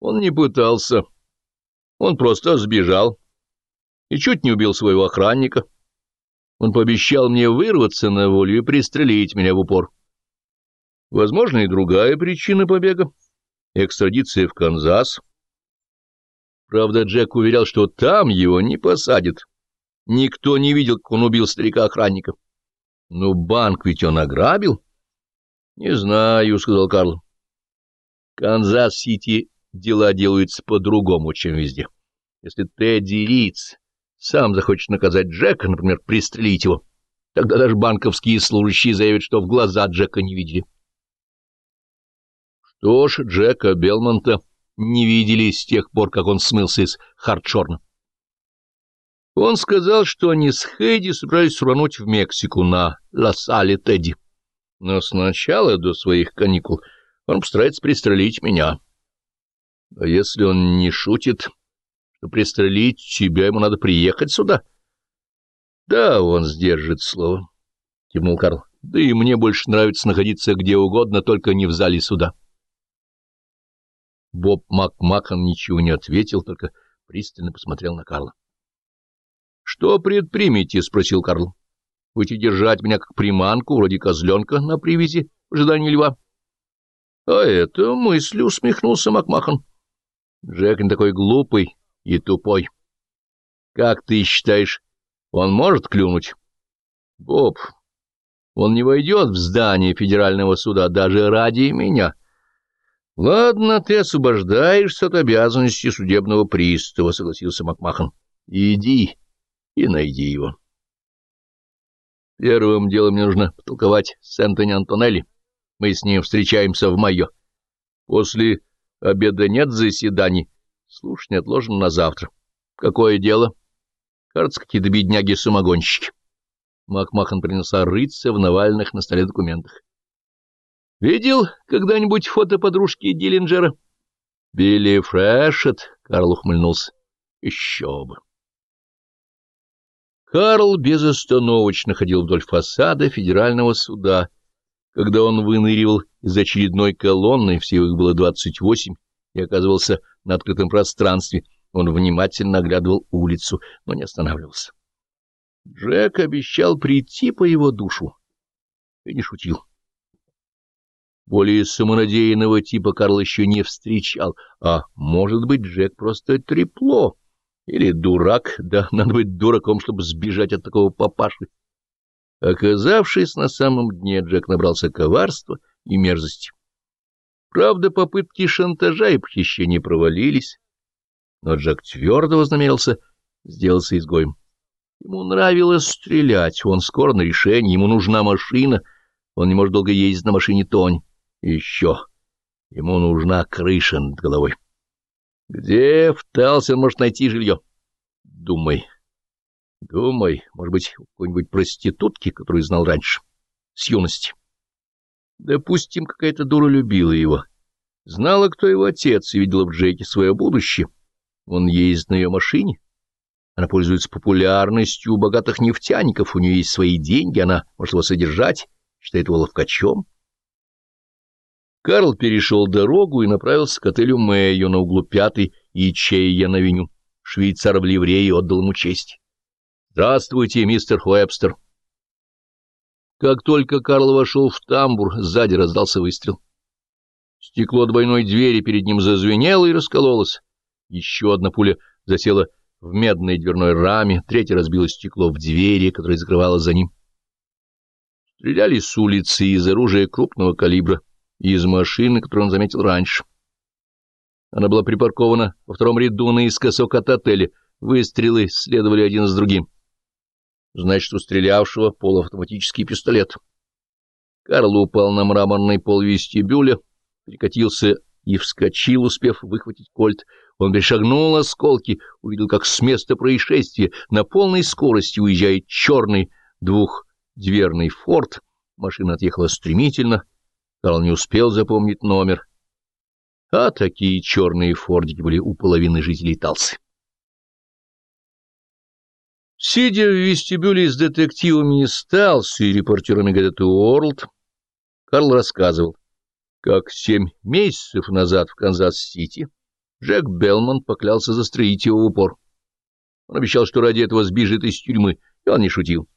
Он не пытался. Он просто сбежал и чуть не убил своего охранника. Он пообещал мне вырваться на волю и пристрелить меня в упор. Возможно, и другая причина побега — экстрадиция в Канзас. Правда, Джек уверял, что там его не посадят. Никто не видел, как он убил старика-охранника. Но банк ведь он ограбил. — Не знаю, — сказал Карл. Канзас-Сити дела делаются по-другому, чем везде. Если Тедди Риц сам захочет наказать Джека, например, пристрелить его, тогда даже банковские служащие заявят, что в глаза Джека не видели. Что ж, Джека Белмонта не видели с тех пор, как он смылся из Хартшорна. Он сказал, что они с Хэдди собирались рвануть в Мексику на Ла-Салле Тедди. Но сначала, до своих каникул, он постарается пристрелить меня. А если он не шутит, что пристрелить тебя ему надо приехать сюда? — Да, он сдержит слово, — кивнул Карл. — Да и мне больше нравится находиться где угодно, только не в зале суда. Боб Макмахан ничего не ответил, только пристально посмотрел на Карла. — Что предпримете? — спросил Карл. — Будете держать меня как приманку, вроде козленка на привязи в ожидании льва? — А это мысль, — усмехнулся Макмахан. — Джек не такой глупый и тупой. — Как ты считаешь, он может клюнуть? — Боб, он не войдет в здание федерального суда даже ради меня. — Ладно, ты освобождаешься от обязанности судебного пристава, — согласился Макмахан. — Иди и найди его. Первым делом мне нужно потолковать с Энтони Антонелли. Мы с ним встречаемся в майо. После обеда нет заседаний. Слушание отложено на завтра. Какое дело? Кажется, какие-то бедняги-самогонщики. Макмахан принялся рыться в навальных на столе документах. Видел когда-нибудь фото подружки Диллинджера? Билли Фрешет, Карл ухмыльнулся. Еще бы. Карл безостановочно ходил вдоль фасада федерального суда. Когда он выныривал из очередной колонны, всего их было двадцать восемь, и оказывался на открытом пространстве, он внимательно оглядывал улицу, но не останавливался. Джек обещал прийти по его душу и не шутил. Более самонадеянного типа Карл еще не встречал, а, может быть, Джек просто трепло или дурак, да надо быть дураком, чтобы сбежать от такого папаши. Оказавшись на самом дне, Джек набрался коварства и мерзости. Правда, попытки шантажа и похищения провалились, но Джек твердо вознамерился сделаться изгоем. Ему нравилось стрелять, он скоро на решение, ему нужна машина, он не может долго ездить на машине Тонь еще. Ему нужна крыша над головой. Где в Талсе он может найти жилье? Думай. Думай, может быть, у какой-нибудь проститутки, которую знал раньше, с юности. Допустим, какая-то дура любила его. Знала, кто его отец, и видела в Джеке свое будущее. Он ездит на ее машине. Она пользуется популярностью у богатых нефтяников, у нее есть свои деньги, она может его содержать, считает его ловкачом. Карл перешел дорогу и направился к отелю Мэйо на углу пятой и Чейя на веню. Швейцар в ливрее отдал ему честь. — Здравствуйте, мистер Хуэбстер. Как только Карл вошел в тамбур, сзади раздался выстрел. Стекло двойной двери перед ним зазвенело и раскололось. Еще одна пуля засела в медной дверной раме, третья разбила стекло в двери, которая закрывалась за ним. Стреляли с улицы из оружия крупного калибра из машины, которую он заметил раньше. Она была припаркована во втором ряду наискосок от отеля. Выстрелы следовали один за другим. Значит, у стрелявшего полуавтоматический пистолет. Карл упал на мраморный пол вестибюля, перекатился и вскочил, успев выхватить кольт. Он перешагнул осколки, увидел, как с места происшествия на полной скорости уезжает черный двухдверный форт. Машина отъехала стремительно, Карл не успел запомнить номер. А такие черные фордики были у половины жителей Талсы. Сидя в вестибюле с детективами из Талсы и репортерами газеты «Уорлд», Карл рассказывал, как семь месяцев назад в Канзас-Сити Джек Белмонт поклялся застрелить его в упор. Он обещал, что ради этого сбежит из тюрьмы, и он не шутил.